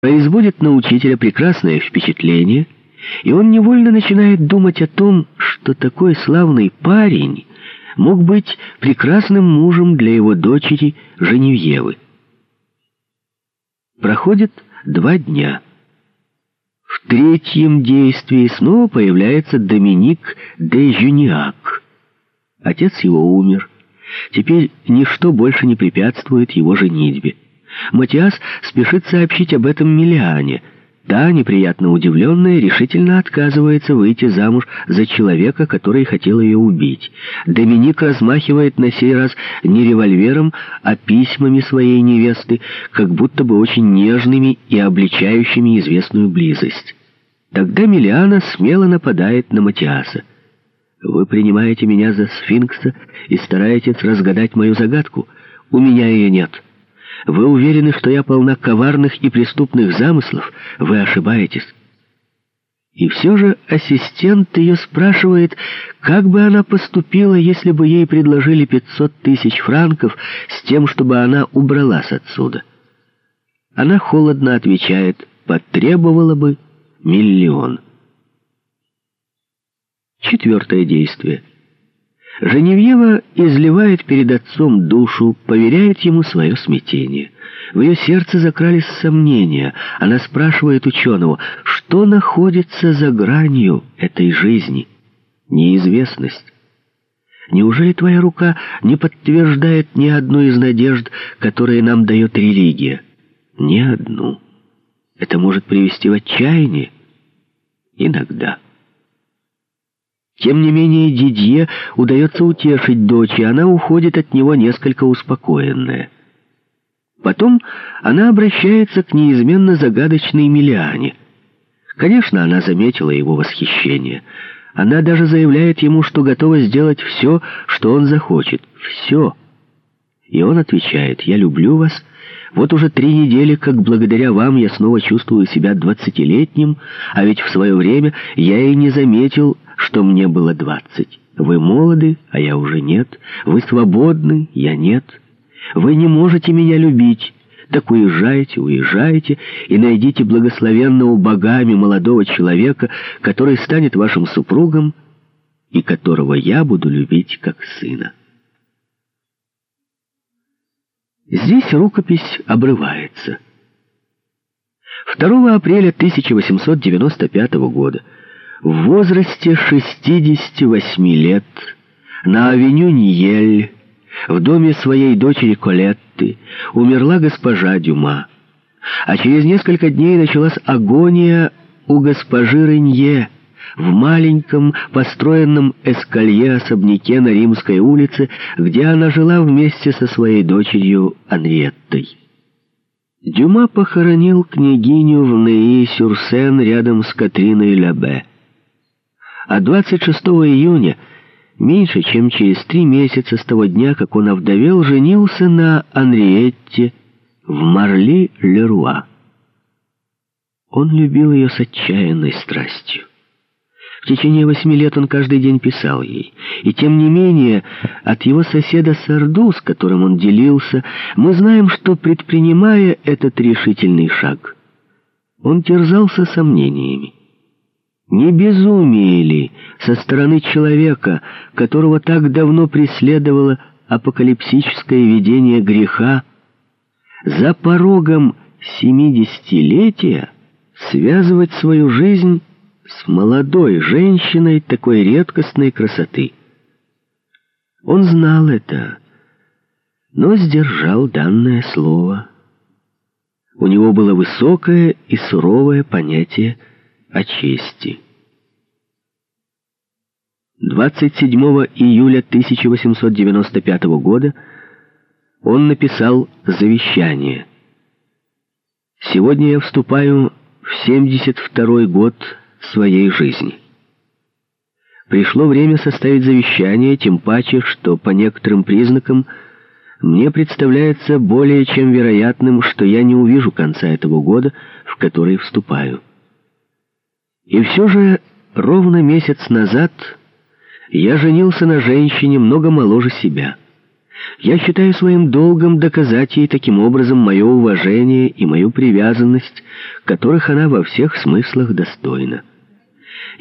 производит на учителя прекрасное впечатление, и он невольно начинает думать о том, что такой славный парень мог быть прекрасным мужем для его дочери Женевьевы. Проходит два дня. В третьем действии снова появляется Доминик де Жюниак. Отец его умер. Теперь ничто больше не препятствует его женитьбе. Матиас спешит сообщить об этом Миллиане. Та, неприятно удивленная, решительно отказывается выйти замуж за человека, который хотел ее убить. Доминик размахивает на сей раз не револьвером, а письмами своей невесты, как будто бы очень нежными и обличающими известную близость. Тогда Миллиана смело нападает на Матиаса. «Вы принимаете меня за сфинкса и стараетесь разгадать мою загадку. У меня ее нет». Вы уверены, что я полна коварных и преступных замыслов? Вы ошибаетесь. И все же ассистент ее спрашивает, как бы она поступила, если бы ей предложили 500 тысяч франков с тем, чтобы она убралась отсюда. Она холодно отвечает, потребовала бы миллион. Четвертое действие. Женевьева изливает перед отцом душу, поверяет ему свое смятение. В ее сердце закрались сомнения. Она спрашивает ученого, что находится за гранью этой жизни? Неизвестность. Неужели твоя рука не подтверждает ни одну из надежд, которые нам дает религия? Ни одну. Это может привести в отчаяние? Иногда. Тем не менее, Дидье удается утешить дочь, и она уходит от него несколько успокоенная. Потом она обращается к неизменно загадочной Миллиане. Конечно, она заметила его восхищение. Она даже заявляет ему, что готова сделать все, что он захочет. Все. И он отвечает, «Я люблю вас. Вот уже три недели, как благодаря вам я снова чувствую себя двадцатилетним, а ведь в свое время я и не заметил, что мне было двадцать. Вы молоды, а я уже нет. Вы свободны, я нет. Вы не можете меня любить. Так уезжайте, уезжайте и найдите благословенного богами молодого человека, который станет вашим супругом и которого я буду любить как сына. Здесь рукопись обрывается. 2 апреля 1895 года в возрасте 68 лет на авеню Ниель в доме своей дочери Колетты умерла госпожа Дюма, а через несколько дней началась агония у госпожи Ренье в маленьком построенном эскалье особняке на Римской улице, где она жила вместе со своей дочерью Анриеттой. Дюма похоронил княгиню в Неи-Сюрсен рядом с Катриной Лябе. А 26 июня, меньше чем через три месяца с того дня, как он овдовел, женился на Анриетте в Марли-Леруа. Он любил ее с отчаянной страстью. В течение восьми лет он каждый день писал ей. И тем не менее, от его соседа Сарду, с которым он делился, мы знаем, что, предпринимая этот решительный шаг, он терзался сомнениями. Не безумие ли со стороны человека, которого так давно преследовало апокалипсическое видение греха, за порогом семидесятилетия связывать свою жизнь с молодой женщиной такой редкостной красоты? Он знал это, но сдержал данное слово. У него было высокое и суровое понятие о чести. 27 июля 1895 года он написал завещание. «Сегодня я вступаю в 72 год своей жизни. Пришло время составить завещание, тем паче, что по некоторым признакам мне представляется более чем вероятным, что я не увижу конца этого года, в который вступаю». И все же ровно месяц назад я женился на женщине много моложе себя. Я считаю своим долгом доказать ей таким образом мое уважение и мою привязанность, которых она во всех смыслах достойна.